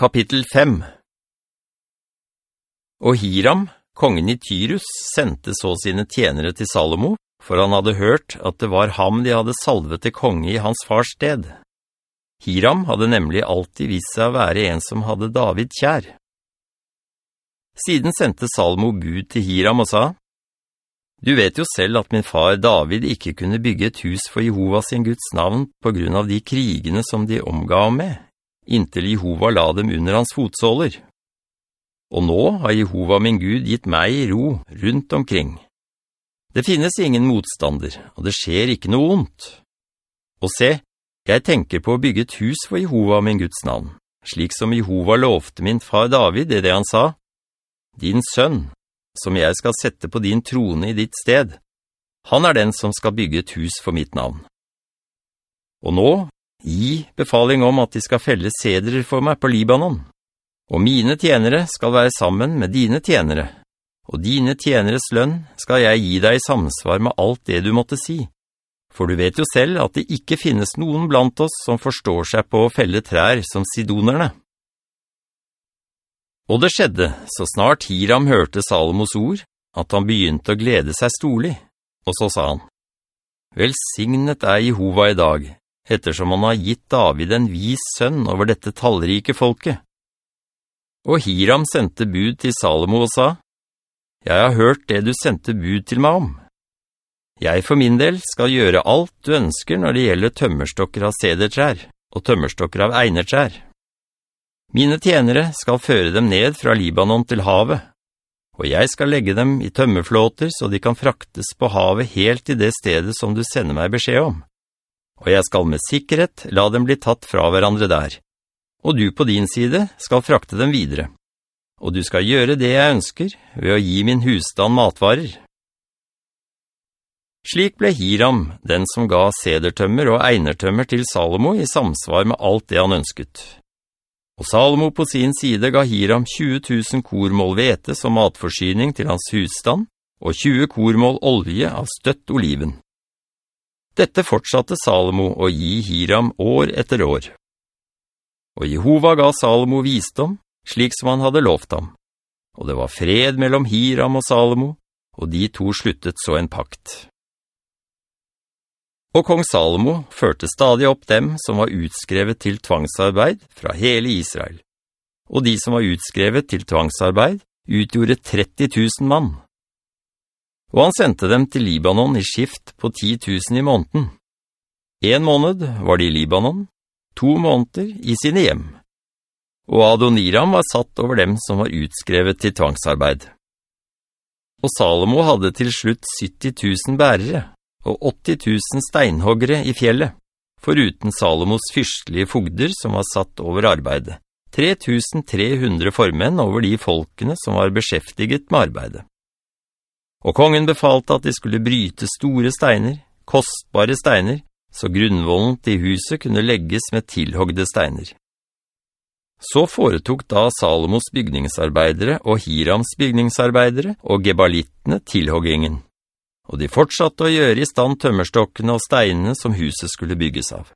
Kapittel 5 Og Hiram, kongen i Tyrus, sendte så sine tjenere til Salomo, for han hadde hørt at det var ham de hadde salvet til konge i hans fars sted. Hiram hadde nemlig alltid vist seg å være en som hadde David kjær. Siden sendte Salomo bud til Hiram og sa, «Du vet jo selv at min far David ikke kunne bygge et hus for Jehova sin Guds navn på grunn av de krigene som de omgav med, inntil Jehova la dem under hans fotsåler. Og nå har Jehova min Gud gitt meg ro rundt omkring. Det finnes ingen motstander, og det skjer ikke noe ondt. Og se, jeg tenker på å bygge et hus for Jehova min Guds navn, slik som Jehova lovte min far David i det han sa, «Din sønn, som jeg skal sette på din trone i ditt sted, han er den som skal bygge et hus for mitt navn. Og nå Gi befaling om at de skal felle sedrer for meg på Libanon, og mine tjenere skal være sammen med dine tjenere, og dine tjeneres lønn skal jeg gi deg i samsvar med alt det du måtte si. For du vet jo selv at det ikke finnes noen blant oss som forstår seg på å felle trær som sidonerne. Og det skjedde, så snart Hiram hørte Salomos ord, at han begynte å glede seg storlig, og så sa han, «Velsignet er Jehova i dag, ettersom han har gitt David en vis sønn over dette tallrike folket. Og Hiram sendte bud til Salomo og sa, «Jeg har hørt det du sendte bud til meg om. Jeg for min del skal gjøre alt du ønsker når det gjelder tømmerstokker av sedertrær og tømmerstokker av einertrær. Mine tjenere skal føre dem ned fra Libanon til havet, og jeg skal legge dem i tømmerflåter så de kan fraktes på havet helt til det stedet som du sender meg beskjed om og jeg skal med sikkerhet la dem bli tatt fra hverandre der. Og du på din side skal frakte dem videre. Og du skal gjøre det jeg ønsker ved å gi min husstand matvarer. Slik ble Hiram, den som ga sedertømmer og einertømmer til Salomo i samsvar med alt det han ønsket. Og Salomo på sin side ga Hiram 20 000 kormål vete som matforsyning til hans husstand, og 20 kormål olje av støtt oliven. Dette fortsatte Salomo å gi Hiram år etter år. Og Jehova ga Salomo visdom, slik som han hadde lovt ham. Og det var fred mellom Hiram og Salomo, og de to sluttet så en pakt. Og kong Salomo førte stadig opp dem som var utskrevet til tvangsarbeid fra hele Israel. Og de som var utskrevet til tvangsarbeid utgjorde 30 000 mann og han sendte dem til Libanon i skift på 10 000 i måneden. En måned var de i Libanon, to måneder i sine hjem. Og Adoniram var satt over dem som var utskrevet til tvangsarbeid. Og Salomo hadde til slutt 70 000 bærere og 80 000 steinhoggere i fjellet, foruten Salomos fyrstelige fogder som var satt over arbeidet. 3300 formenn over de folkene som var beskjeftiget med arbeidet. Og kongen befalte at de skulle bryte store steiner, kostbare steiner, så grunnvollen til huset kunne legges med tilhogde steiner. Så foretok da Salomos bygningsarbeidere og Hirams bygningsarbeidere og gebalittene tilhoggingen, og de fortsatte å gjøre i stand tømmerstokkene og steinene som huset skulle bygges av.